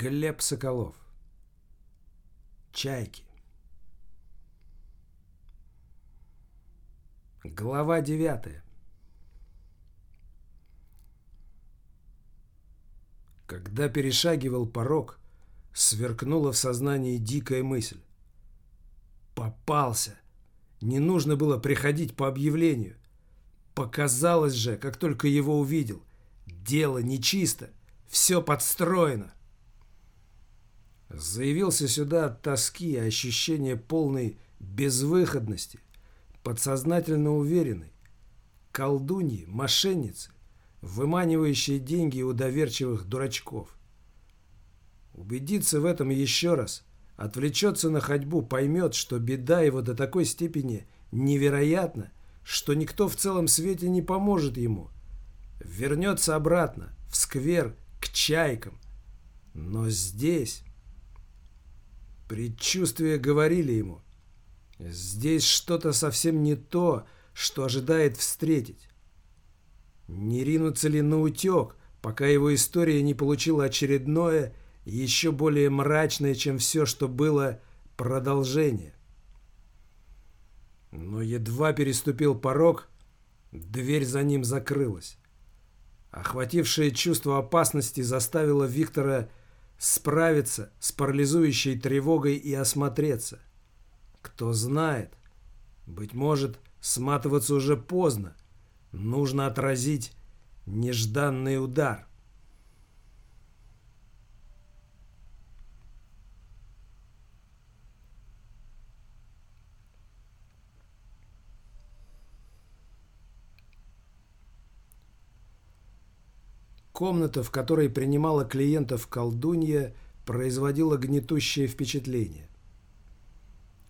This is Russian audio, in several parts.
Глеб Соколов. Чайки. Глава девятая. Когда перешагивал порог, сверкнула в сознании дикая мысль. Попался! Не нужно было приходить по объявлению. Показалось же, как только его увидел. Дело нечисто, все подстроено. Заявился сюда от тоски и ощущения полной безвыходности, подсознательно уверенной. Колдуньи, мошенницы, выманивающие деньги у доверчивых дурачков. Убедиться в этом еще раз, отвлечется на ходьбу, поймет, что беда его до такой степени невероятна, что никто в целом свете не поможет ему. Вернется обратно, в сквер, к чайкам. Но здесь... Предчувствия говорили ему. Здесь что-то совсем не то, что ожидает встретить. Не ринуться ли на утек, пока его история не получила очередное, еще более мрачное, чем все, что было, продолжение. Но едва переступил порог, дверь за ним закрылась. Охватившее чувство опасности заставило Виктора справиться с парализующей тревогой и осмотреться. Кто знает, быть может, сматываться уже поздно. Нужно отразить нежданный удар. Комната, в которой принимала клиентов колдунья, производила гнетущее впечатление.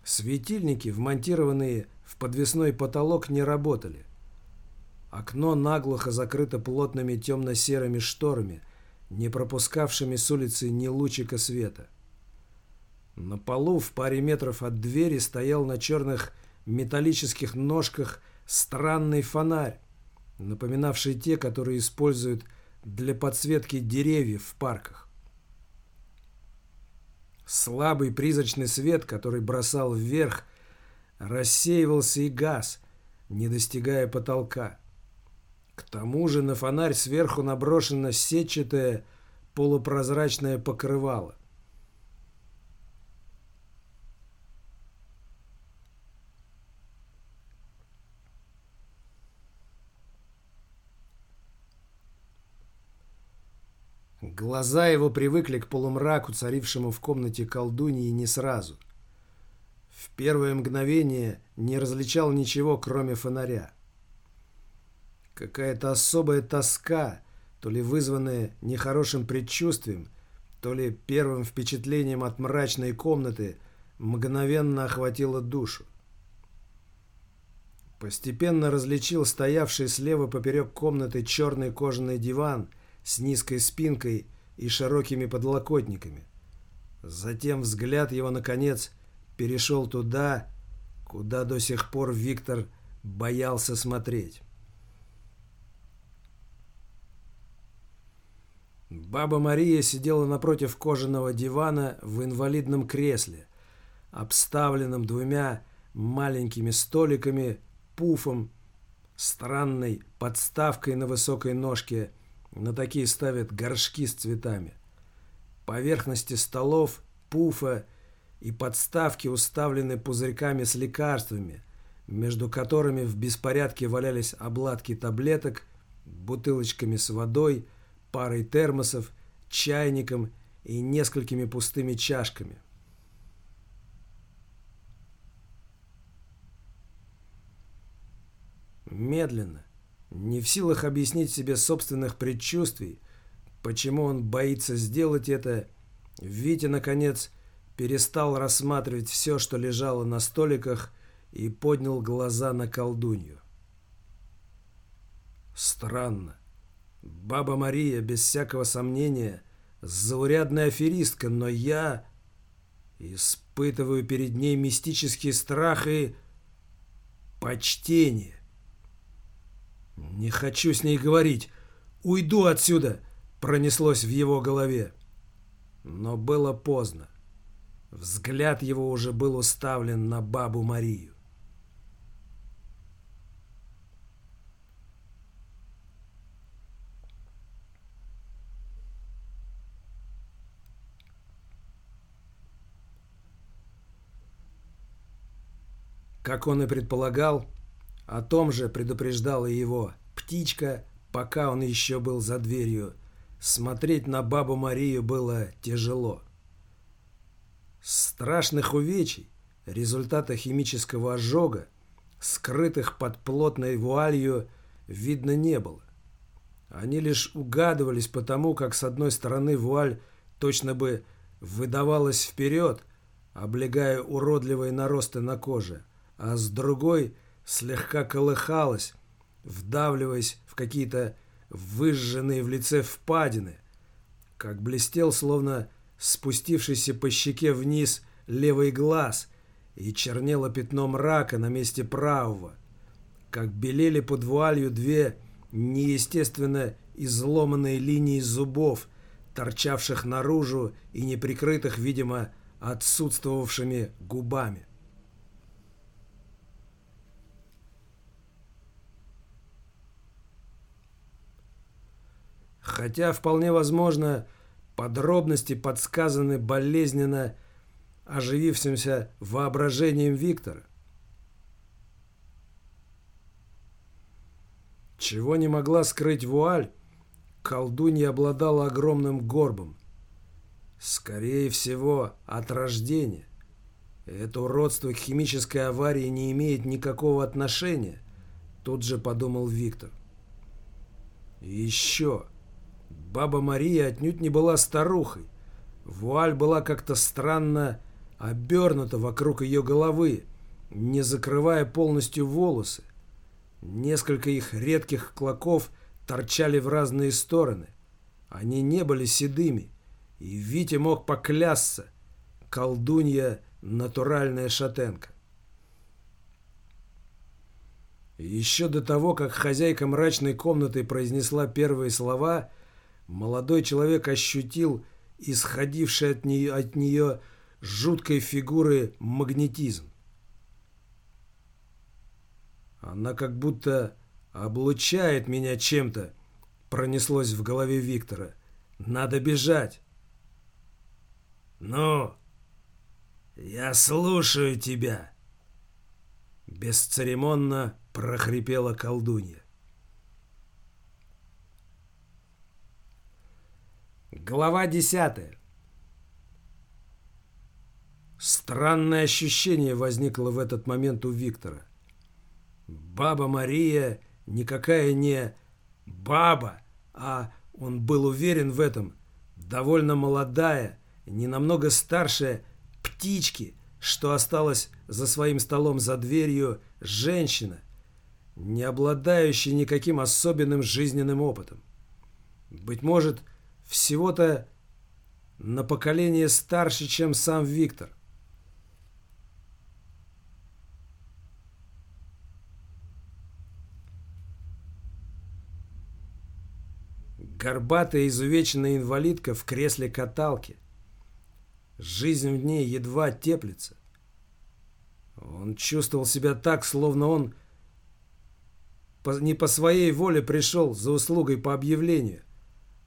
Светильники, вмонтированные в подвесной потолок, не работали. Окно наглухо закрыто плотными темно-серыми шторами, не пропускавшими с улицы ни лучика света. На полу в паре метров от двери стоял на черных металлических ножках странный фонарь, напоминавший те, которые используют для подсветки деревьев в парках. Слабый призрачный свет, который бросал вверх, рассеивался и газ, не достигая потолка. К тому же на фонарь сверху наброшено сетчатое полупрозрачное покрывало. Глаза его привыкли к полумраку, царившему в комнате колдуньи, не сразу. В первое мгновение не различал ничего, кроме фонаря. Какая-то особая тоска, то ли вызванная нехорошим предчувствием, то ли первым впечатлением от мрачной комнаты, мгновенно охватила душу. Постепенно различил стоявший слева поперек комнаты черный кожаный диван – с низкой спинкой и широкими подлокотниками. Затем взгляд его, наконец, перешел туда, куда до сих пор Виктор боялся смотреть. Баба Мария сидела напротив кожаного дивана в инвалидном кресле, обставленном двумя маленькими столиками, пуфом, странной подставкой на высокой ножке – на такие ставят горшки с цветами. Поверхности столов, пуфа и подставки уставлены пузырьками с лекарствами, между которыми в беспорядке валялись обладки таблеток, бутылочками с водой, парой термосов, чайником и несколькими пустыми чашками. Медленно, не в силах объяснить себе собственных предчувствий, почему он боится сделать это, Витя, наконец, перестал рассматривать все, что лежало на столиках, и поднял глаза на колдунью. Странно. Баба Мария, без всякого сомнения, заурядная аферистка, но я испытываю перед ней мистический страх и почтение. «Не хочу с ней говорить. Уйду отсюда!» — пронеслось в его голове. Но было поздно. Взгляд его уже был уставлен на бабу Марию. Как он и предполагал, о том же предупреждала его птичка, пока он еще был за дверью. Смотреть на бабу Марию было тяжело. Страшных увечий, результата химического ожога, скрытых под плотной вуалью, видно не было. Они лишь угадывались потому, как с одной стороны вуаль точно бы выдавалась вперед, облегая уродливые наросты на коже, а с другой слегка колыхалась, вдавливаясь в какие-то выжженные в лице впадины, как блестел, словно спустившийся по щеке вниз левый глаз, и чернело пятно мрака на месте правого, как белели под вуалью две неестественно изломанные линии зубов, торчавших наружу и не прикрытых, видимо, отсутствовавшими губами. Хотя, вполне возможно, подробности подсказаны болезненно оживившимся воображением Виктора. Чего не могла скрыть вуаль, колдунья обладала огромным горбом. Скорее всего, от рождения. Это уродство к химической аварии не имеет никакого отношения, тут же подумал Виктор. Еще. Баба Мария отнюдь не была старухой. Вуаль была как-то странно обернута вокруг ее головы, не закрывая полностью волосы. Несколько их редких клоков торчали в разные стороны. Они не были седыми, и Витя мог поклясться. Колдунья — натуральная шатенка. Еще до того, как хозяйка мрачной комнаты произнесла первые слова — Молодой человек ощутил исходивший от нее, от нее жуткой фигуры магнетизм. Она как будто облучает меня чем-то, пронеслось в голове Виктора. Надо бежать. Ну, я слушаю тебя. Бесцеремонно прохрипела колдунья. Глава 10. Странное ощущение возникло в этот момент у Виктора. Баба Мария никакая не баба, а он был уверен в этом, довольно молодая, не намного старшая птички, что осталась за своим столом за дверью женщина, не обладающая никаким особенным жизненным опытом. Быть может, всего-то на поколение старше, чем сам Виктор. Горбатая изувеченная инвалидка в кресле каталки. Жизнь в ней едва теплится. Он чувствовал себя так, словно он не по своей воле пришел за услугой по объявлению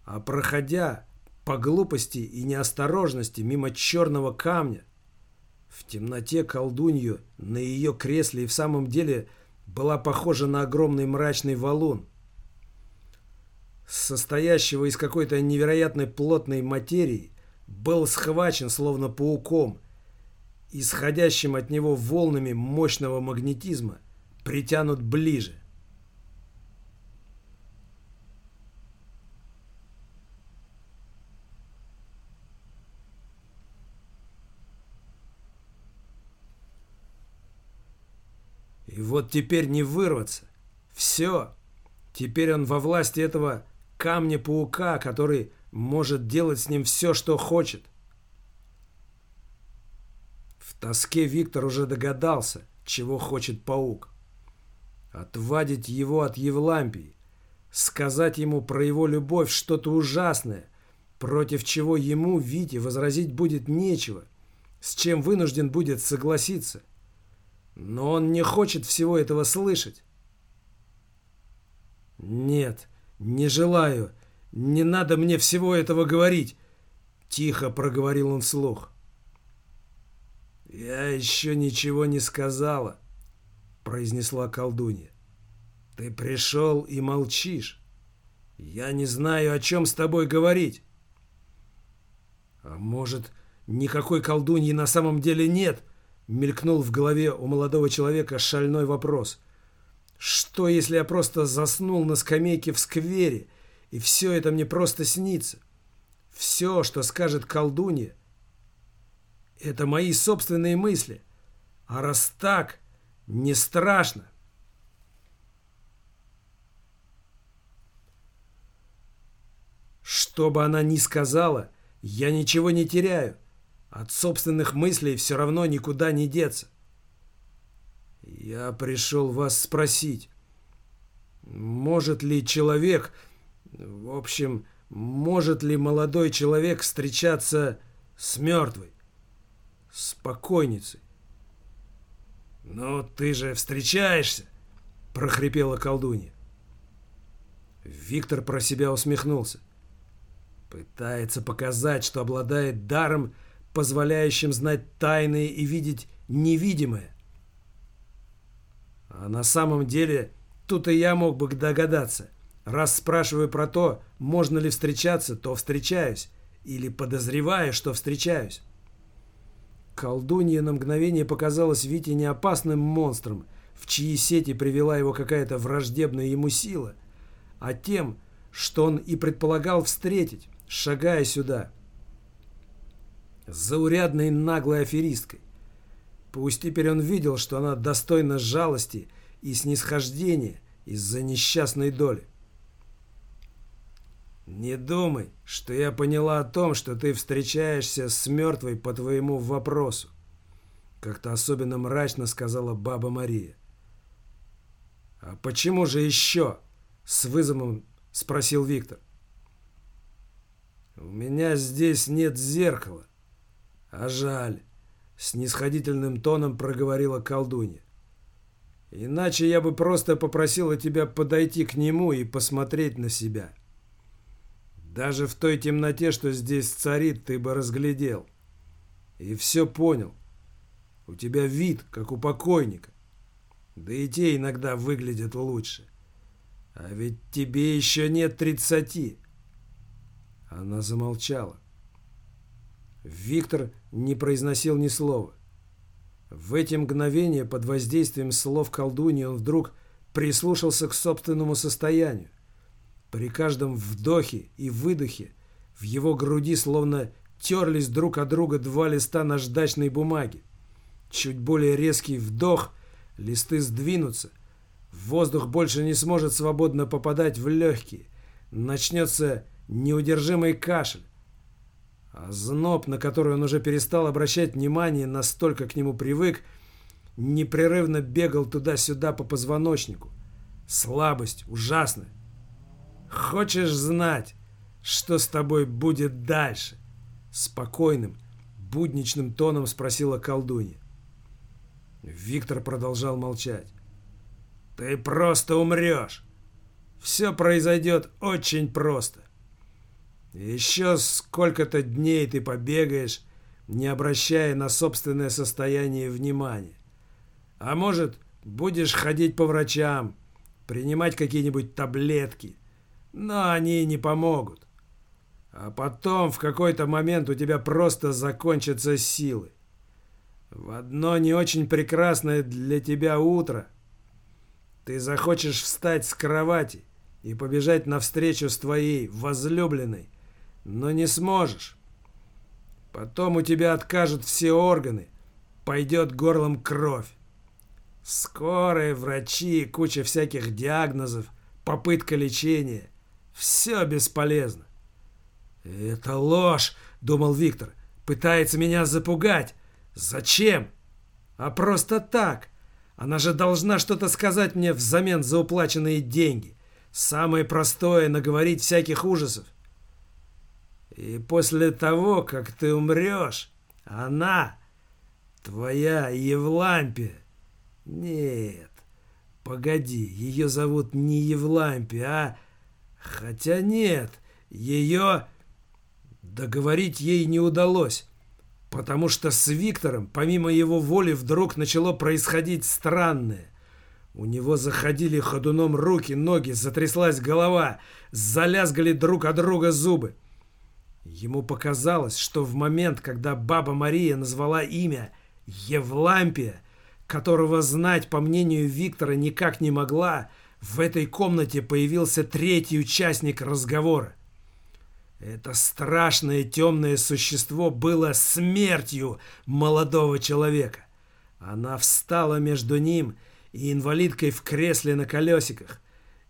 а проходя по глупости и неосторожности мимо черного камня, в темноте колдунью на ее кресле и в самом деле была похожа на огромный мрачный валун, состоящего из какой-то невероятной плотной материи, был схвачен словно пауком, исходящим от него волнами мощного магнетизма, притянут ближе. И вот теперь не вырваться. Все. Теперь он во власти этого камня-паука, который может делать с ним все, что хочет. В тоске Виктор уже догадался, чего хочет паук. Отвадить его от Евлампии, сказать ему про его любовь что-то ужасное, против чего ему, Вите, возразить будет нечего, с чем вынужден будет согласиться. Но он не хочет всего этого слышать. «Нет, не желаю. Не надо мне всего этого говорить», — тихо проговорил он вслух. «Я еще ничего не сказала», — произнесла колдунья. «Ты пришел и молчишь. Я не знаю, о чем с тобой говорить». «А может, никакой колдуньи на самом деле нет?» — мелькнул в голове у молодого человека шальной вопрос. «Что, если я просто заснул на скамейке в сквере, и все это мне просто снится? Все, что скажет колдунья, это мои собственные мысли. А раз так, не страшно». Что бы она ни сказала, я ничего не теряю. От собственных мыслей все равно никуда не деться. Я пришел вас спросить, может ли человек, в общем, может ли молодой человек встречаться с мертвой, с покойницей? «Ну, ты же встречаешься!» — прохрипела колдунья. Виктор про себя усмехнулся. Пытается показать, что обладает даром, позволяющим знать тайные и видеть невидимое. А на самом деле, тут и я мог бы догадаться. Раз спрашиваю про то, можно ли встречаться, то встречаюсь. Или подозреваю, что встречаюсь. Колдунья на мгновение показалась Вите не опасным монстром, в чьи сети привела его какая-то враждебная ему сила, а тем, что он и предполагал встретить шагая сюда. Заурядной наглой аферисткой. Пусть теперь он видел, что она достойна жалости и снисхождения из-за несчастной доли. «Не думай, что я поняла о том, что ты встречаешься с мертвой по твоему вопросу», как-то особенно мрачно сказала баба Мария. «А почему же еще?» — с вызовом спросил Виктор. «У меня здесь нет зеркала». «А жаль», — снисходительным тоном проговорила колдунья. «Иначе я бы просто попросила тебя подойти к нему и посмотреть на себя. Даже в той темноте, что здесь царит, ты бы разглядел. И все понял. У тебя вид, как у покойника. Да и те иногда выглядят лучше. А ведь тебе еще нет тридцати». Она замолчала. Виктор не произносил ни слова. В эти мгновения под воздействием слов колдуньи он вдруг прислушался к собственному состоянию. При каждом вдохе и выдохе в его груди словно терлись друг от друга два листа наждачной бумаги. Чуть более резкий вдох, листы сдвинутся, воздух больше не сможет свободно попадать в легкие. Начнется неудержимый кашель. А зноб, на который он уже перестал обращать внимание, настолько к нему привык, непрерывно бегал туда-сюда по позвоночнику. Слабость ужасная. «Хочешь знать, что с тобой будет дальше?» Спокойным, будничным тоном спросила колдунья. Виктор продолжал молчать. «Ты просто умрешь. Все произойдет очень просто. Еще сколько-то дней ты побегаешь, не обращая на собственное состояние внимания. А может, будешь ходить по врачам, принимать какие-нибудь таблетки, но они не помогут. А потом в какой-то момент у тебя просто закончатся силы. В одно не очень прекрасное для тебя утро ты захочешь встать с кровати и побежать навстречу с твоей возлюбленной, но не сможешь. Потом у тебя откажут все органы, пойдет горлом кровь. Скорые, врачи, куча всяких диагнозов, попытка лечения. Все бесполезно. «Это ложь!» — думал Виктор. «Пытается меня запугать. Зачем? А просто так. Она же должна что-то сказать мне взамен за уплаченные деньги. Самое простое — наговорить всяких ужасов. И после того, как ты умрешь, она, твоя Евлампия... Нет, погоди, ее зовут не Евлампия, а... Хотя нет, ее... Договорить ей не удалось, потому что с Виктором, помимо его воли, вдруг начало происходить странное. У него заходили ходуном руки, ноги, затряслась голова, залязгали друг от друга зубы. Ему показалось, что в момент, когда баба Мария назвала имя Евлампия, которого знать, по мнению Виктора, никак не могла, в этой комнате появился третий участник разговора. Это страшное темное существо было смертью молодого человека. Она встала между ним и инвалидкой в кресле на колесиках.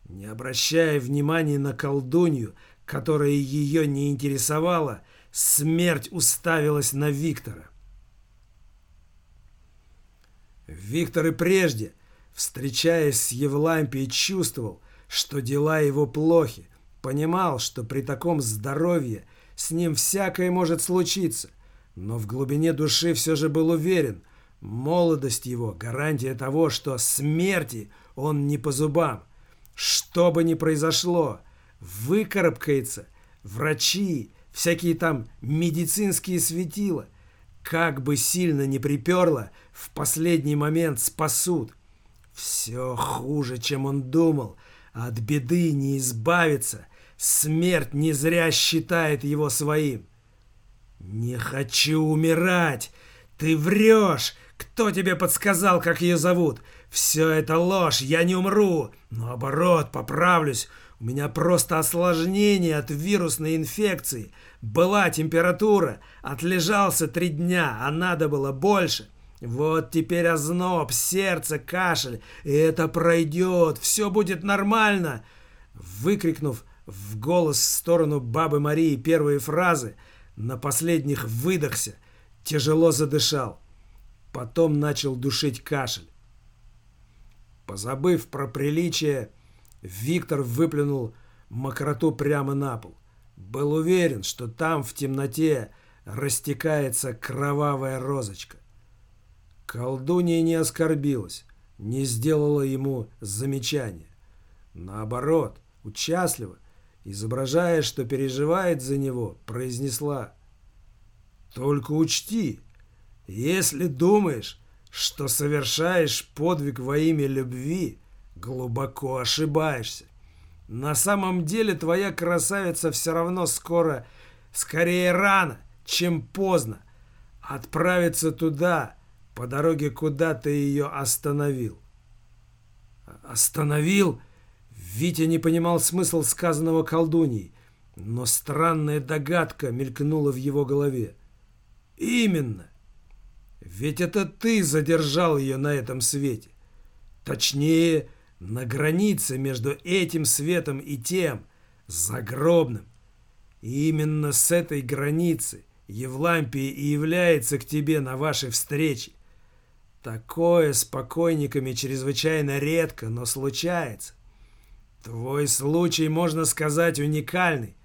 Не обращая внимания на колдунью, которая ее не интересовала, смерть уставилась на Виктора. Виктор и прежде, встречаясь с Евлампией, чувствовал, что дела его плохи, понимал, что при таком здоровье с ним всякое может случиться, но в глубине души все же был уверен, молодость его – гарантия того, что смерти он не по зубам. Что бы ни произошло – выкарабкается, врачи, всякие там медицинские светила, как бы сильно не приперло, в последний момент спасут. Все хуже, чем он думал. От беды не избавиться. Смерть не зря считает его своим. «Не хочу умирать! Ты врешь! Кто тебе подсказал, как ее зовут? Все это ложь, я не умру! Наоборот, поправлюсь, у меня просто осложнение от вирусной инфекции. Была температура, отлежался три дня, а надо было больше. Вот теперь озноб, сердце, кашель, и это пройдет, все будет нормально. Выкрикнув в голос в сторону бабы Марии первые фразы, на последних выдохся, тяжело задышал. Потом начал душить кашель. Позабыв про приличие, Виктор выплюнул мокроту прямо на пол. Был уверен, что там в темноте растекается кровавая розочка. Колдунья не оскорбилась, не сделала ему замечания. Наоборот, участливо, изображая, что переживает за него, произнесла «Только учти, если думаешь, что совершаешь подвиг во имя любви, Глубоко ошибаешься. На самом деле твоя красавица все равно скоро, скорее рано, чем поздно, отправится туда, по дороге, куда ты ее остановил. Остановил? Витя не понимал смысл сказанного колдуньей, но странная догадка мелькнула в его голове. Именно. Ведь это ты задержал ее на этом свете. Точнее, на границе между этим светом и тем, загробным. И именно с этой границы Евлампия и является к тебе на вашей встрече. Такое с покойниками чрезвычайно редко, но случается. Твой случай, можно сказать, уникальный.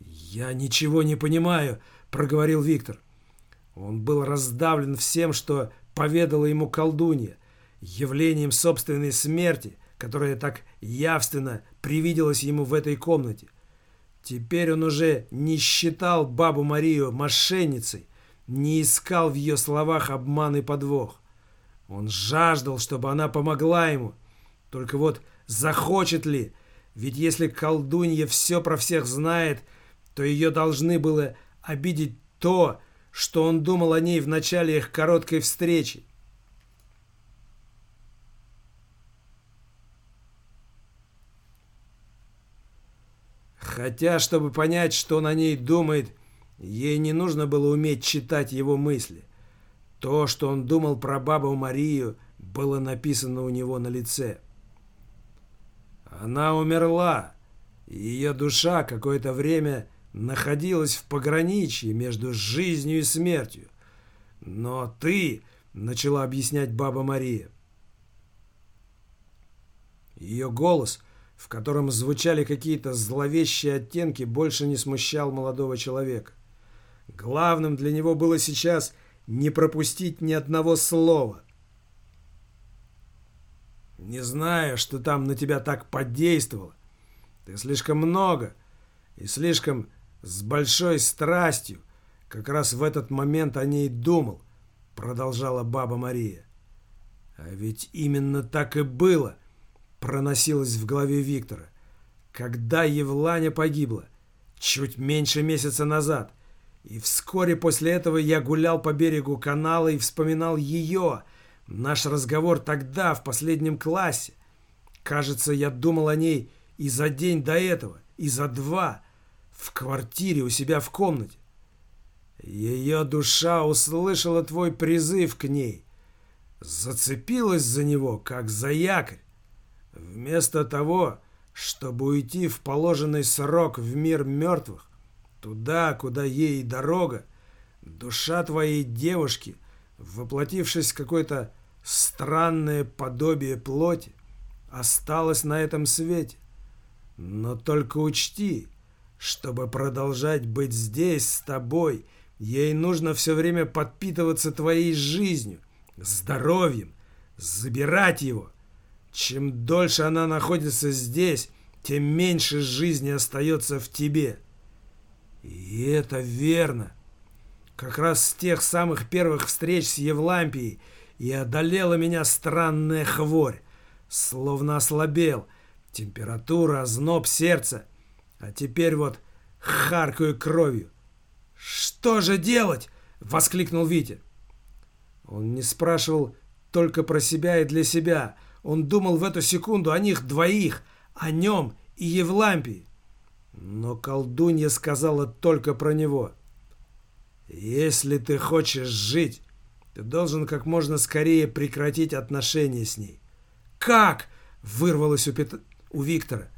«Я ничего не понимаю», — проговорил Виктор. Он был раздавлен всем, что поведала ему колдунья явлением собственной смерти, которая так явственно привиделась ему в этой комнате. Теперь он уже не считал бабу Марию мошенницей, не искал в ее словах обман и подвох. Он жаждал, чтобы она помогла ему. Только вот захочет ли? Ведь если колдунья все про всех знает, то ее должны было обидеть то, что он думал о ней в начале их короткой встречи. Хотя, чтобы понять, что о ней думает, ей не нужно было уметь читать его мысли. То, что он думал про бабу Марию, было написано у него на лице. Она умерла, и ее душа какое-то время находилась в пограничье между жизнью и смертью. Но ты, начала объяснять баба Мария. Ее голос – в котором звучали какие-то зловещие оттенки, больше не смущал молодого человека. Главным для него было сейчас не пропустить ни одного слова. Не знаю, что там на тебя так подействовало. Ты слишком много и слишком с большой страстью как раз в этот момент о ней думал, продолжала баба Мария. А ведь именно так и было, проносилось в голове Виктора. Когда Евланя погибла, чуть меньше месяца назад, и вскоре после этого я гулял по берегу канала и вспоминал ее, наш разговор тогда, в последнем классе. Кажется, я думал о ней и за день до этого, и за два, в квартире у себя в комнате. Ее душа услышала твой призыв к ней, зацепилась за него, как за якорь. Вместо того, чтобы уйти в положенный срок в мир мертвых, Туда, куда ей дорога, душа твоей девушки, воплотившись в какое-то странное подобие плоти, осталась на этом свете. Но только учти, чтобы продолжать быть здесь с тобой, ей нужно все время подпитываться твоей жизнью, здоровьем, забирать его. Чем дольше она находится здесь, тем меньше жизни остается в тебе. И это верно. Как раз с тех самых первых встреч с Евлампией и одолела меня странная хворь. Словно ослабел. Температура, озноб сердца. А теперь вот харкаю кровью. «Что же делать?» — воскликнул Витя. Он не спрашивал только про себя и для себя. Он думал в эту секунду о них двоих, о нем и Евлампии. Но колдунья сказала только про него. «Если ты хочешь жить, ты должен как можно скорее прекратить отношения с ней». «Как?» — вырвалось у, Пет... у Виктора.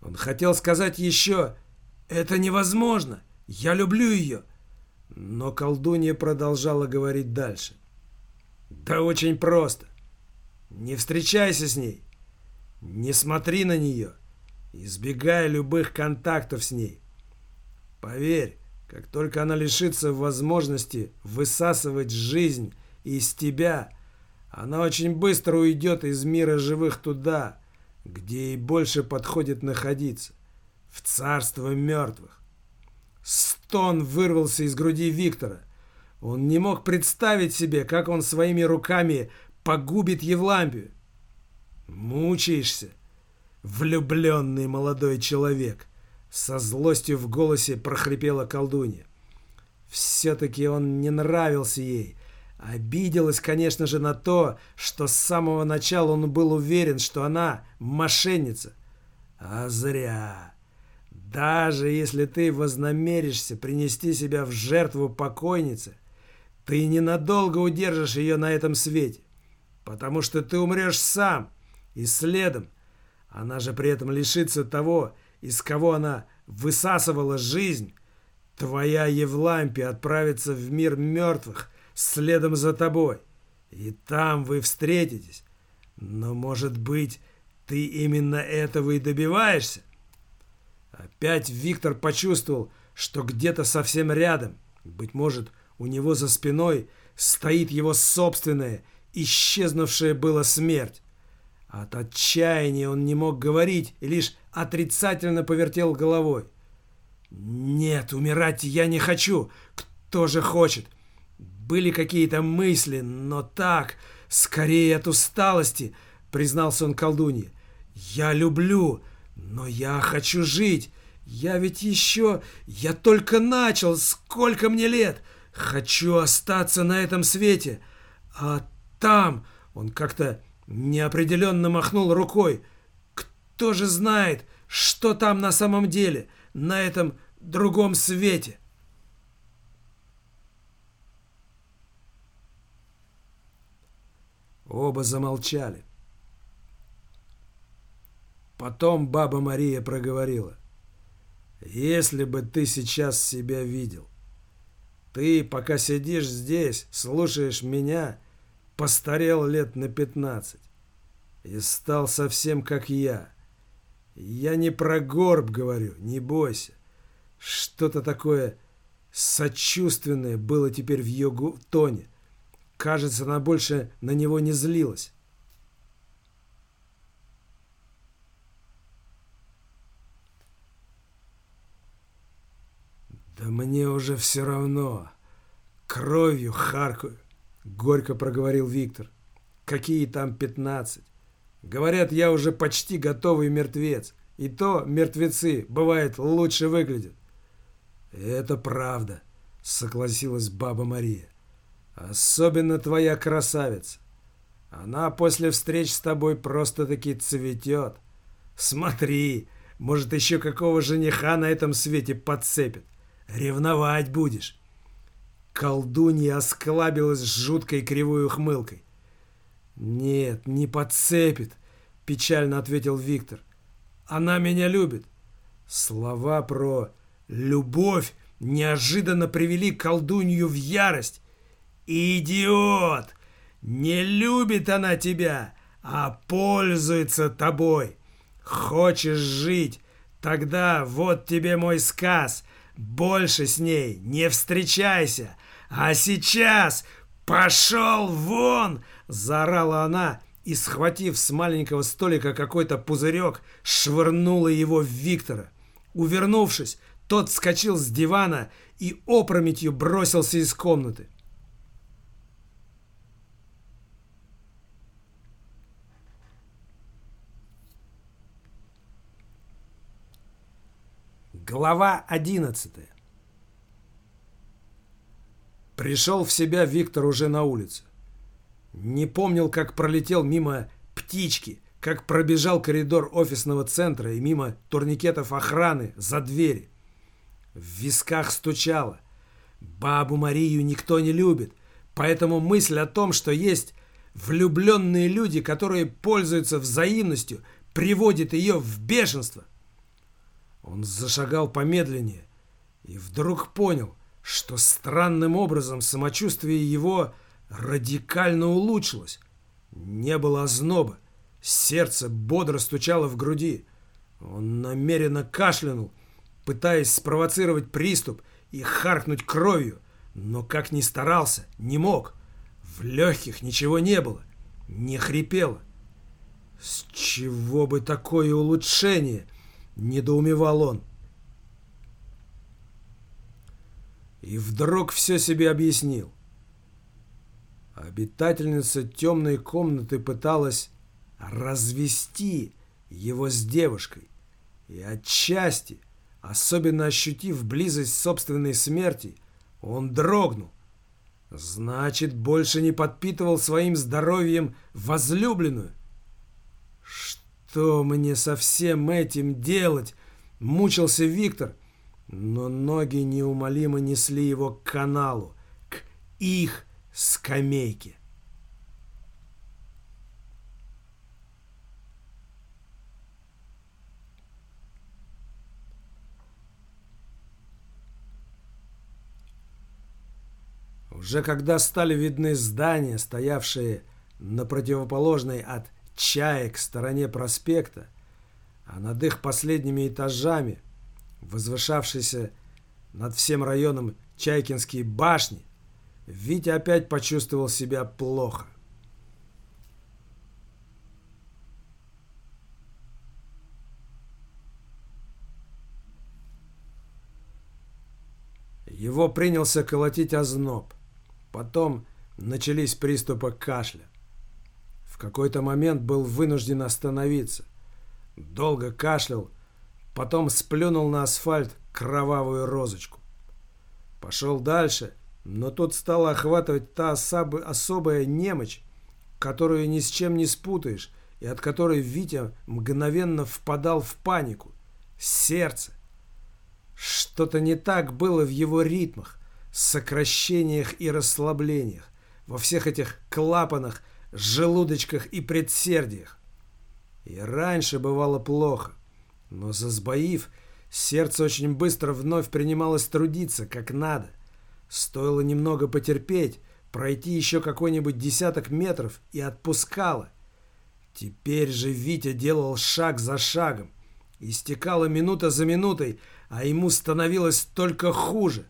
Он хотел сказать еще «Это невозможно! Я люблю ее!» Но колдунья продолжала говорить дальше. «Да очень просто. Не встречайся с ней. Не смотри на нее. Избегай любых контактов с ней. Поверь, как только она лишится возможности высасывать жизнь из тебя, она очень быстро уйдет из мира живых туда, где ей больше подходит находиться, в царство мертвых. Стон вырвался из груди Виктора. Он не мог представить себе, как он своими руками погубит Евлампию. Мучаешься, влюбленный молодой человек, со злостью в голосе прохрипела колдунья. Все-таки он не нравился ей. Обиделась, конечно же, на то, что с самого начала он был уверен, что она мошенница. А зря. Даже если ты вознамеришься принести себя в жертву покойнице, ты ненадолго удержишь ее на этом свете потому что ты умрешь сам и следом. Она же при этом лишится того, из кого она высасывала жизнь. Твоя Евлампия отправится в мир мертвых следом за тобой, и там вы встретитесь. Но, может быть, ты именно этого и добиваешься? Опять Виктор почувствовал, что где-то совсем рядом, быть может, у него за спиной стоит его собственное исчезнувшая была смерть. От отчаяния он не мог говорить и лишь отрицательно повертел головой. «Нет, умирать я не хочу. Кто же хочет?» Были какие-то мысли, но так, скорее от усталости, признался он колдунье. «Я люблю, но я хочу жить. Я ведь еще... Я только начал. Сколько мне лет? Хочу остаться на этом свете. А там!» Он как-то неопределенно махнул рукой. «Кто же знает, что там на самом деле, на этом другом свете?» Оба замолчали. Потом баба Мария проговорила. «Если бы ты сейчас себя видел, Ты, пока сидишь здесь, слушаешь меня, постарел лет на пятнадцать и стал совсем как я. Я не про горб говорю, не бойся. Что-то такое сочувственное было теперь в ее тоне. Кажется, она больше на него не злилась. «Да мне уже все равно. Кровью харкаю», — горько проговорил Виктор. «Какие там пятнадцать? Говорят, я уже почти готовый мертвец. И то мертвецы, бывает, лучше выглядят». «Это правда», — согласилась баба Мария. «Особенно твоя красавица. Она после встреч с тобой просто-таки цветет. Смотри, может, еще какого жениха на этом свете подцепит. Ревновать будешь. Колдунья осклабилась с жуткой кривой ухмылкой. «Нет, не подцепит», — печально ответил Виктор. «Она меня любит». Слова про «любовь» неожиданно привели колдунью в ярость. «Идиот! Не любит она тебя, а пользуется тобой. Хочешь жить? Тогда вот тебе мой сказ. Больше с ней не встречайся. А сейчас пошел вон!» Заорала она и, схватив с маленького столика какой-то пузырек, швырнула его в Виктора. Увернувшись, тот вскочил с дивана и опрометью бросился из комнаты. Глава одиннадцатая. Пришел в себя Виктор уже на улице. Не помнил, как пролетел мимо птички, как пробежал коридор офисного центра и мимо турникетов охраны за двери. В висках стучало. Бабу Марию никто не любит, поэтому мысль о том, что есть влюбленные люди, которые пользуются взаимностью, приводит ее в бешенство. Он зашагал помедленнее и вдруг понял, что странным образом самочувствие его радикально улучшилось. Не было озноба, сердце бодро стучало в груди. Он намеренно кашлянул, пытаясь спровоцировать приступ и харкнуть кровью, но как ни старался, не мог. В легких ничего не было, не хрипело. С чего бы такое улучшение —— недоумевал он. И вдруг все себе объяснил. Обитательница темной комнаты пыталась развести его с девушкой. И отчасти, особенно ощутив близость собственной смерти, он дрогнул. Значит, больше не подпитывал своим здоровьем возлюбленную. Мне со всем этим делать? Мучился Виктор, но ноги неумолимо несли его к каналу, к их скамейке. Уже когда стали видны здания, стоявшие на противоположной от чаек к стороне проспекта, а над их последними этажами, возвышавшейся над всем районом Чайкинские башни, Витя опять почувствовал себя плохо. Его принялся колотить озноб. Потом начались приступы кашля какой-то момент был вынужден остановиться. Долго кашлял, потом сплюнул на асфальт кровавую розочку. Пошел дальше, но тут стала охватывать та особо, особая немочь, которую ни с чем не спутаешь, и от которой Витя мгновенно впадал в панику. Сердце. Что-то не так было в его ритмах, сокращениях и расслаблениях, во всех этих клапанах, желудочках и предсердиях. И раньше бывало плохо, но засбоив, сердце очень быстро вновь принималось трудиться, как надо. Стоило немного потерпеть, пройти еще какой-нибудь десяток метров и отпускало. Теперь же Витя делал шаг за шагом. Истекала минута за минутой, а ему становилось только хуже.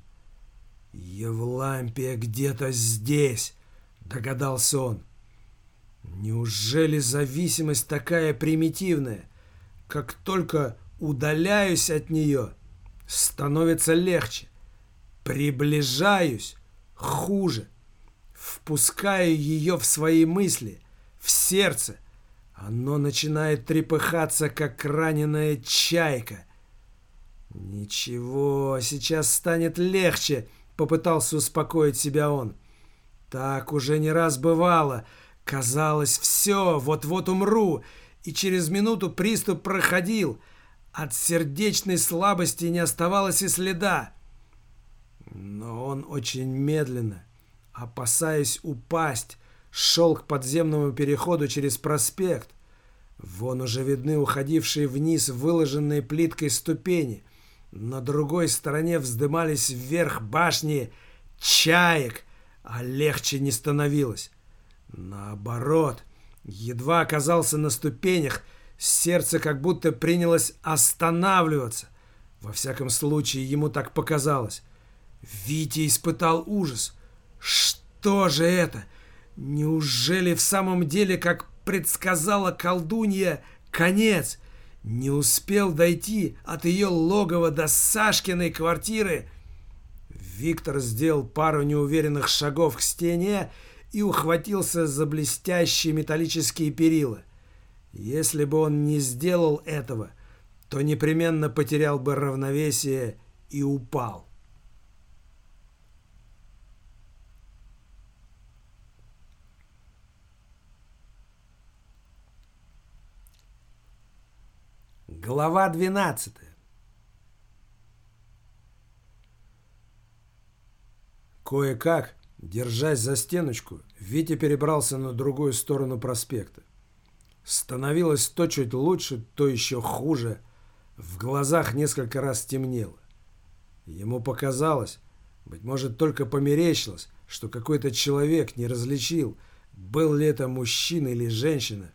«Евлампия где-то здесь», — догадался он. «Неужели зависимость такая примитивная? Как только удаляюсь от нее, становится легче. Приближаюсь, хуже. Впускаю ее в свои мысли, в сердце — оно начинает трепыхаться, как раненая чайка. «Ничего, сейчас станет легче», — попытался успокоить себя он. «Так уже не раз бывало. Казалось, все, вот-вот умру». И через минуту приступ проходил. От сердечной слабости не оставалось и следа. Но он очень медленно, опасаясь упасть, шел к подземному переходу через проспект. Вон уже видны уходившие вниз выложенные плиткой ступени. На другой стороне вздымались вверх башни чаек, а легче не становилось. Наоборот, едва оказался на ступенях, сердце как будто принялось останавливаться. Во всяком случае, ему так показалось. Витя испытал ужас. Что же это? Неужели в самом деле, как предсказала колдунья, конец? Не успел дойти от ее логова до Сашкиной квартиры. Виктор сделал пару неуверенных шагов к стене и ухватился за блестящие металлические перила. Если бы он не сделал этого, то непременно потерял бы равновесие и упал. Глава 12 Кое-как, держась за стеночку, Витя перебрался на другую сторону проспекта. Становилось то чуть лучше, то еще хуже. В глазах несколько раз темнело. Ему показалось, быть может, только померещилось, что какой-то человек не различил, был ли это мужчина или женщина,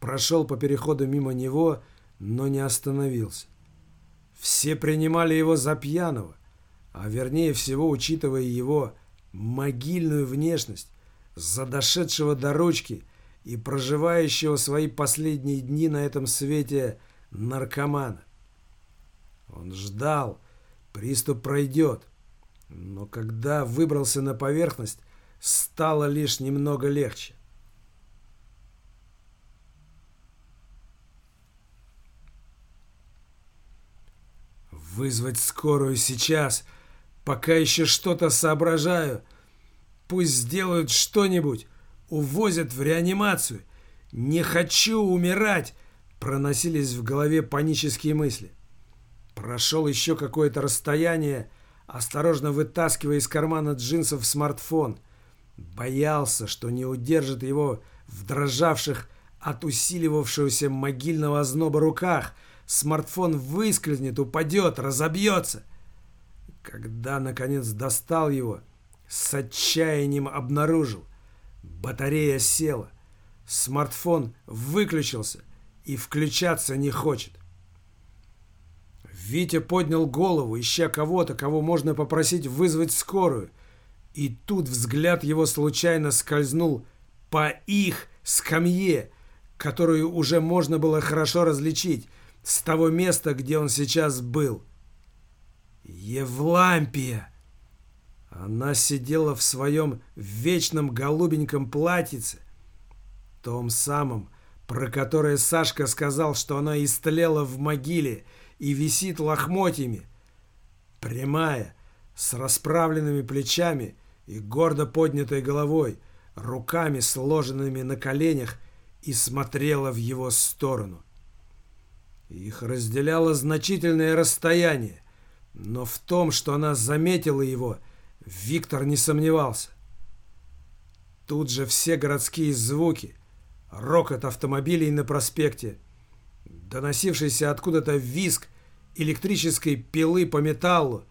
прошел по переходу мимо него но не остановился. Все принимали его за пьяного, а вернее всего, учитывая его могильную внешность, за дошедшего до ручки и проживающего свои последние дни на этом свете наркомана. Он ждал, приступ пройдет, но когда выбрался на поверхность, стало лишь немного легче. Вызвать скорую сейчас, пока еще что-то соображаю. Пусть сделают что-нибудь, увозят в реанимацию. Не хочу умирать, проносились в голове панические мысли. Прошел еще какое-то расстояние, осторожно вытаскивая из кармана джинсов смартфон. Боялся, что не удержит его в дрожавших от усиливавшегося могильного озноба руках – Смартфон выскользнет, упадет, разобьется. Когда, наконец, достал его, с отчаянием обнаружил. Батарея села. Смартфон выключился и включаться не хочет. Витя поднял голову, ища кого-то, кого можно попросить вызвать скорую. И тут взгляд его случайно скользнул по их скамье, которую уже можно было хорошо различить с того места, где он сейчас был. Евлампия! Она сидела в своем вечном голубеньком платьице, том самом, про которое Сашка сказал, что она истлела в могиле и висит лохмотьями. Прямая, с расправленными плечами и гордо поднятой головой, руками сложенными на коленях, и смотрела в его сторону. Их разделяло значительное расстояние, но в том, что она заметила его, Виктор не сомневался. Тут же все городские звуки, рокот автомобилей на проспекте, доносившийся откуда-то визг электрической пилы по металлу,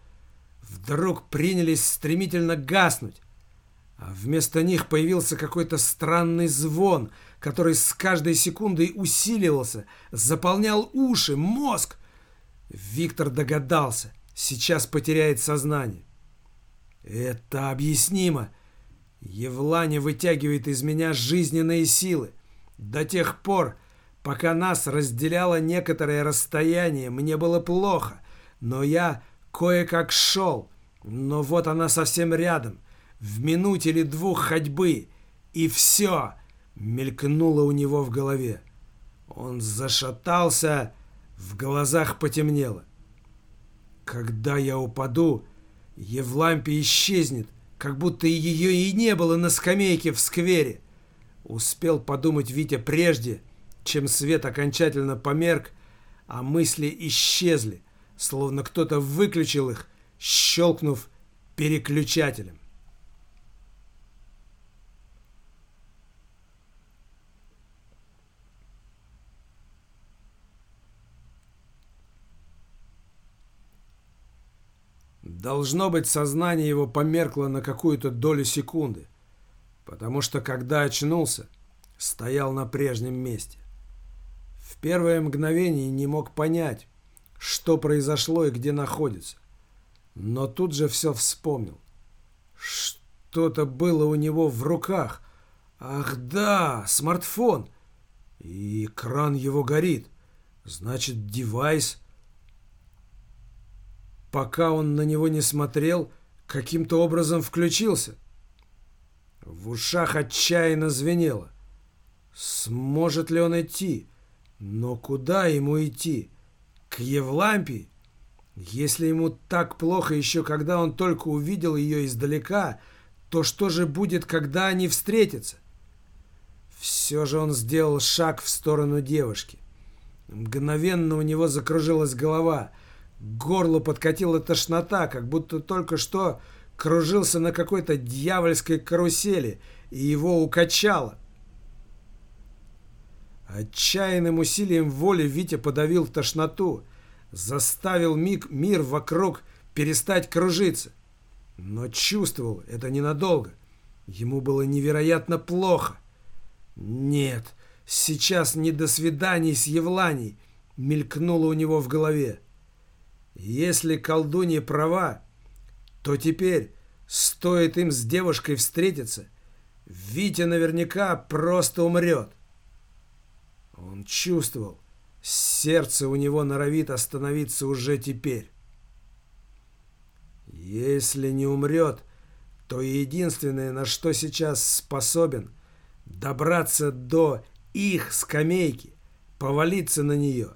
вдруг принялись стремительно гаснуть, а вместо них появился какой-то странный звон, который с каждой секундой усиливался, заполнял уши, мозг. Виктор догадался, сейчас потеряет сознание. Это объяснимо. Евланя вытягивает из меня жизненные силы. До тех пор, пока нас разделяло некоторое расстояние, мне было плохо, но я кое-как шел. Но вот она совсем рядом, в минуте или двух ходьбы, и все мелькнуло у него в голове. Он зашатался, в глазах потемнело. Когда я упаду, Евлампия исчезнет, как будто ее и не было на скамейке в сквере. Успел подумать Витя прежде, чем свет окончательно померк, а мысли исчезли, словно кто-то выключил их, щелкнув переключателем. Должно быть, сознание его померкло на какую-то долю секунды, потому что, когда очнулся, стоял на прежнем месте. В первое мгновение не мог понять, что произошло и где находится. Но тут же все вспомнил. Что-то было у него в руках. Ах да, смартфон. И экран его горит. Значит, девайс пока он на него не смотрел, каким-то образом включился. В ушах отчаянно звенело. Сможет ли он идти? Но куда ему идти? К Евлампии? Если ему так плохо еще, когда он только увидел ее издалека, то что же будет, когда они встретятся? Все же он сделал шаг в сторону девушки. Мгновенно у него закружилась голова — Горло подкатила тошнота, как будто только что кружился на какой-то дьявольской карусели, и его укачало. Отчаянным усилием воли Витя подавил тошноту, заставил миг мир вокруг перестать кружиться. Но чувствовал это ненадолго. Ему было невероятно плохо. Нет, сейчас не до свиданий с Евланей, мелькнуло у него в голове. Если колдунья права, то теперь, стоит им с девушкой встретиться, Витя наверняка просто умрет. Он чувствовал, сердце у него норовит остановиться уже теперь. Если не умрет, то единственное, на что сейчас способен, добраться до их скамейки, повалиться на нее,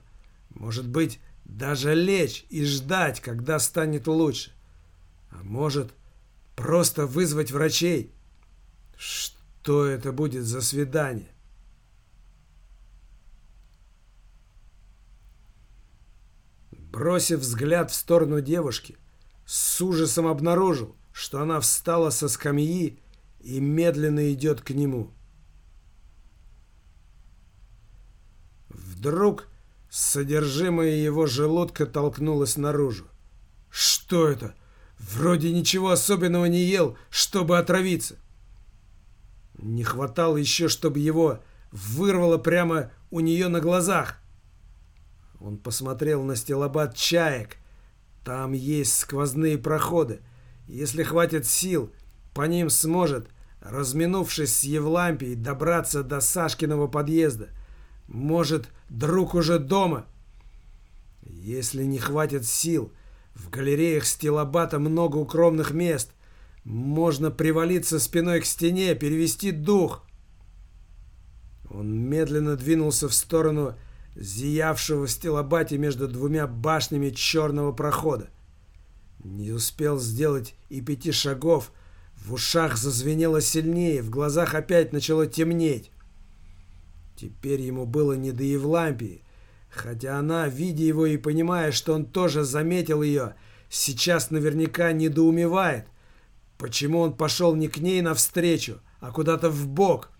может быть, даже лечь и ждать, когда станет лучше. А может, просто вызвать врачей? Что это будет за свидание? Бросив взгляд в сторону девушки, с ужасом обнаружил, что она встала со скамьи и медленно идет к нему. Вдруг Содержимое его желудка толкнулось наружу. Что это? Вроде ничего особенного не ел, чтобы отравиться. Не хватало еще, чтобы его вырвало прямо у нее на глазах. Он посмотрел на стелобат чаек. Там есть сквозные проходы. Если хватит сил, по ним сможет, разминувшись с Евлампией, добраться до Сашкиного подъезда. Может, друг уже дома? Если не хватит сил, в галереях стилобата много укромных мест. Можно привалиться спиной к стене, перевести дух. Он медленно двинулся в сторону зиявшего в стилобате между двумя башнями черного прохода. Не успел сделать и пяти шагов, в ушах зазвенело сильнее, в глазах опять начало темнеть. Теперь ему было не до Евлампии, хотя она, видя его и понимая, что он тоже заметил ее, сейчас наверняка недоумевает, почему он пошел не к ней навстречу, а куда-то в бок.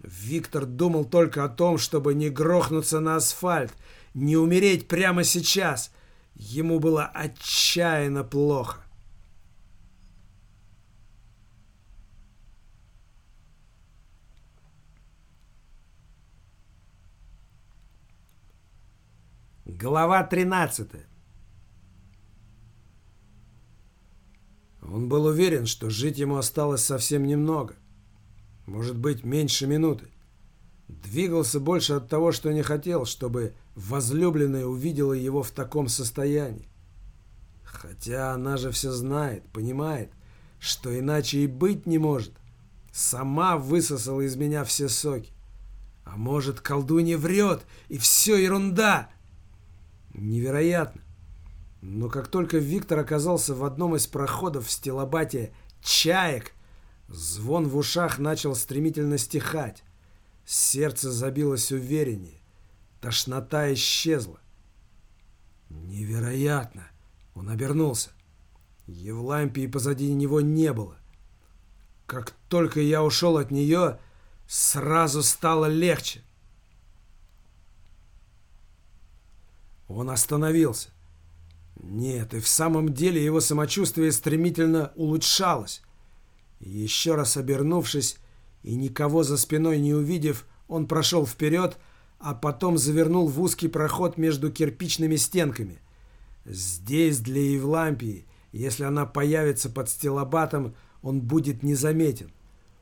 Виктор думал только о том, чтобы не грохнуться на асфальт, не умереть прямо сейчас. Ему было отчаянно плохо. Глава 13. Он был уверен, что жить ему осталось совсем немного. Может быть, меньше минуты. Двигался больше от того, что не хотел, чтобы возлюбленная увидела его в таком состоянии. Хотя она же все знает, понимает, что иначе и быть не может. Сама высосала из меня все соки. А может, колдунья врет, и все ерунда. Невероятно. Но как только Виктор оказался в одном из проходов в стилобате «Чаек», звон в ушах начал стремительно стихать. Сердце забилось увереннее. Тошнота исчезла. Невероятно! Он обернулся. Евлампии позади него не было. Как только я ушел от нее, сразу стало легче. Он остановился. Нет, и в самом деле его самочувствие стремительно улучшалось. Еще раз обернувшись и никого за спиной не увидев, он прошел вперед, а потом завернул в узкий проход между кирпичными стенками. Здесь для Евлампии, если она появится под стелобатом, он будет незаметен.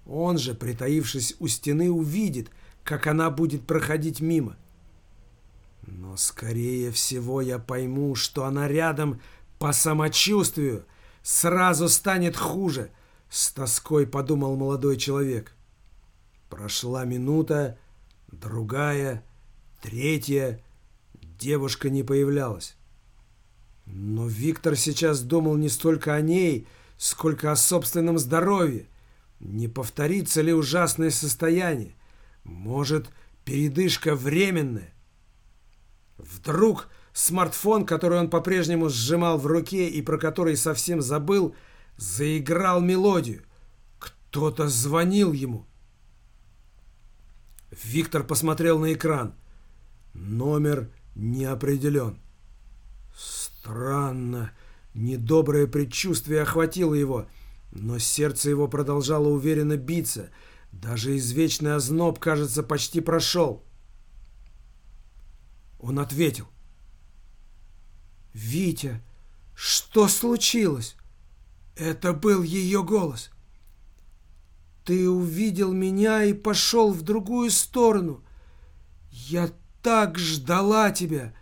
Он же, притаившись у стены, увидит, как она будет проходить мимо. Но, скорее всего, я пойму, что она рядом по самочувствию. Сразу станет хуже, — с тоской подумал молодой человек. Прошла минута, другая, третья. Девушка не появлялась. Но Виктор сейчас думал не столько о ней, сколько о собственном здоровье. Не повторится ли ужасное состояние? Может, передышка временная? Вдруг смартфон, который он по-прежнему сжимал в руке и про который совсем забыл, заиграл мелодию. Кто-то звонил ему. Виктор посмотрел на экран. Номер не определен. Странно. Недоброе предчувствие охватило его, но сердце его продолжало уверенно биться. Даже извечный озноб, кажется, почти прошел. Он ответил. «Витя, что случилось?» Это был ее голос. «Ты увидел меня и пошел в другую сторону. Я так ждала тебя!»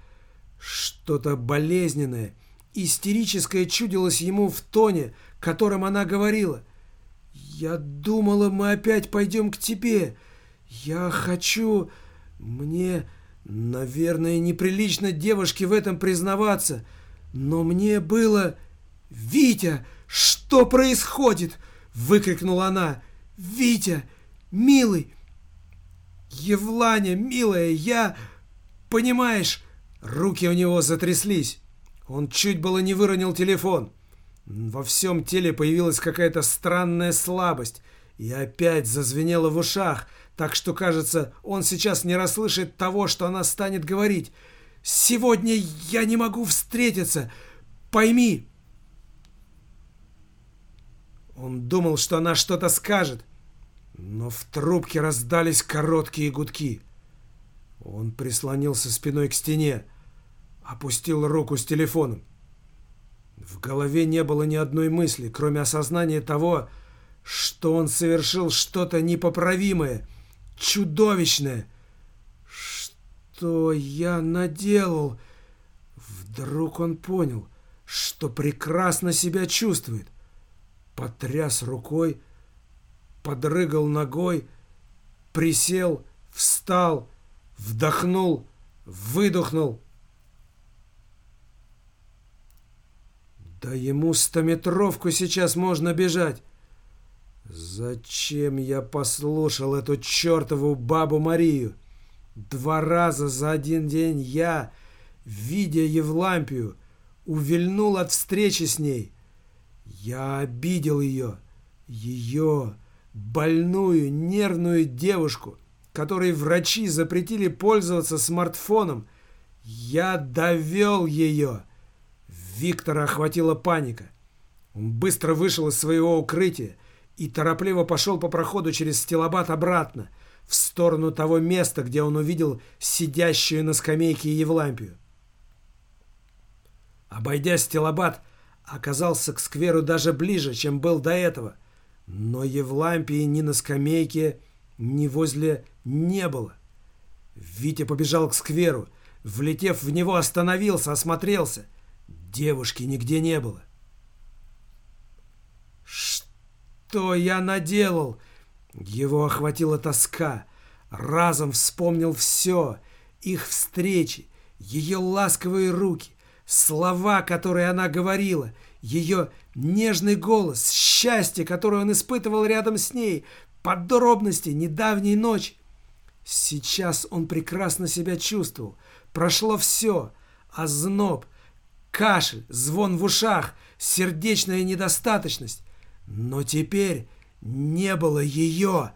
Что-то болезненное, истерическое чудилось ему в тоне, которым она говорила. «Я думала, мы опять пойдем к тебе. Я хочу... Мне, наверное, неприлично девушке в этом признаваться, но мне было... Витя, что происходит?» — выкрикнула она. «Витя, милый, Евланя, милая, я... Понимаешь, Руки у него затряслись. Он чуть было не выронил телефон. Во всем теле появилась какая-то странная слабость. И опять зазвенело в ушах, так что, кажется, он сейчас не расслышит того, что она станет говорить. «Сегодня я не могу встретиться. Пойми!» Он думал, что она что-то скажет, но в трубке раздались короткие гудки. Он прислонился спиной к стене, опустил руку с телефоном. В голове не было ни одной мысли, кроме осознания того, что он совершил что-то непоправимое, чудовищное. Что я наделал? Вдруг он понял, что прекрасно себя чувствует. Потряс рукой, подрыгал ногой, присел, встал Вдохнул, выдохнул. Да ему стометровку сейчас можно бежать. Зачем я послушал эту чертову бабу Марию? Два раза за один день я, видя Евлампию, увильнул от встречи с ней. Я обидел ее, ее, больную, нервную девушку — которой врачи запретили пользоваться смартфоном. Я довел ее. Виктора охватила паника. Он быстро вышел из своего укрытия и торопливо пошел по проходу через стелобат обратно, в сторону того места, где он увидел сидящую на скамейке Евлампию. Обойдя стелобат, оказался к скверу даже ближе, чем был до этого. Но Евлампии ни на скамейке, ни возле не было. Витя побежал к скверу. Влетев в него, остановился, осмотрелся. Девушки нигде не было. «Что я наделал?» Его охватила тоска. Разом вспомнил все. Их встречи, ее ласковые руки, слова, которые она говорила, ее нежный голос, счастье, которое он испытывал рядом с ней, подробности недавней ночи. Сейчас он прекрасно себя чувствовал. Прошло все. Озноб, кашель, звон в ушах, сердечная недостаточность. Но теперь не было ее.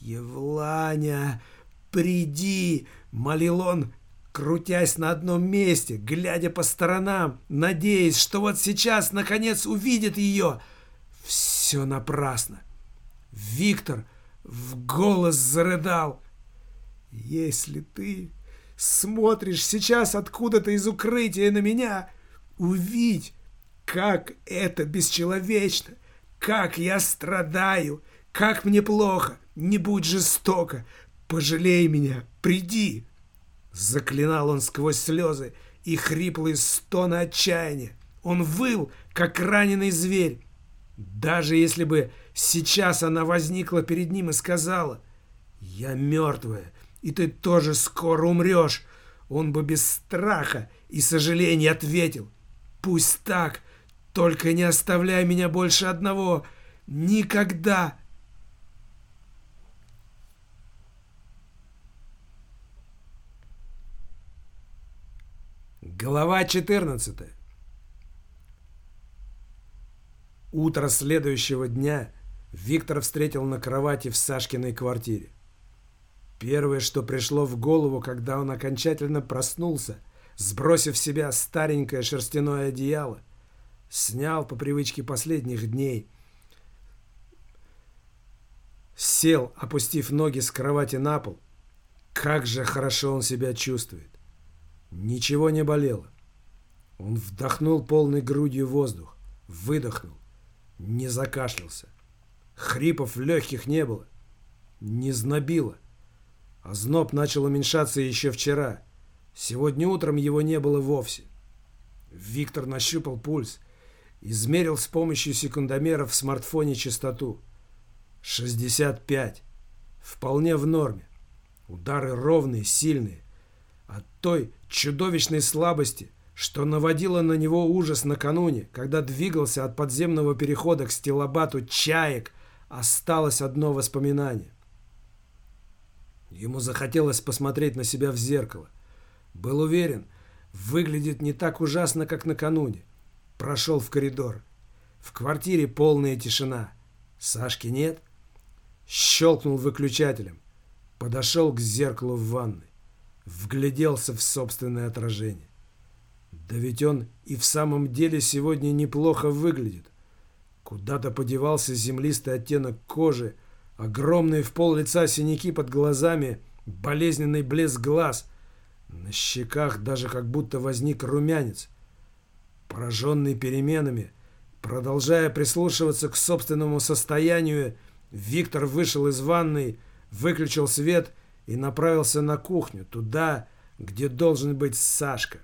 «Евланя, приди!» — молил он, крутясь на одном месте, глядя по сторонам, надеясь, что вот сейчас, наконец, увидит ее. Все напрасно. Виктор в голос зарыдал. Если ты смотришь сейчас откуда-то из укрытия на меня, увидь, как это бесчеловечно, как я страдаю, как мне плохо, не будь жестоко, пожалей меня, приди. Заклинал он сквозь слезы и хриплые стоны отчаяния. Он выл, как раненый зверь. Даже если бы сейчас она возникла перед ним и сказала «Я мертвая, и ты тоже скоро умрешь. Он бы без страха и сожаления ответил. Пусть так, только не оставляй меня больше одного. Никогда. Глава 14 Утро следующего дня Виктор встретил на кровати в Сашкиной квартире. Первое, что пришло в голову, когда он окончательно проснулся, сбросив с себя старенькое шерстяное одеяло, снял по привычке последних дней, сел, опустив ноги с кровати на пол. Как же хорошо он себя чувствует. Ничего не болело. Он вдохнул полной грудью воздух, выдохнул, не закашлялся. Хрипов в легких не было, не знобило. А зноб начал уменьшаться еще вчера. Сегодня утром его не было вовсе. Виктор нащупал пульс. Измерил с помощью секундомера в смартфоне частоту. 65. Вполне в норме. Удары ровные, сильные. От той чудовищной слабости, что наводило на него ужас накануне, когда двигался от подземного перехода к стилобату чаек, осталось одно воспоминание. Ему захотелось посмотреть на себя в зеркало. Был уверен, выглядит не так ужасно, как накануне. Прошел в коридор. В квартире полная тишина. Сашки нет. Щелкнул выключателем. Подошел к зеркалу в ванной. Вгляделся в собственное отражение. Да ведь он и в самом деле сегодня неплохо выглядит. Куда-то подевался землистый оттенок кожи, Огромные в пол лица синяки под глазами, болезненный блеск глаз. На щеках даже как будто возник румянец. Пораженный переменами, продолжая прислушиваться к собственному состоянию, Виктор вышел из ванной, выключил свет и направился на кухню, туда, где должен быть Сашка.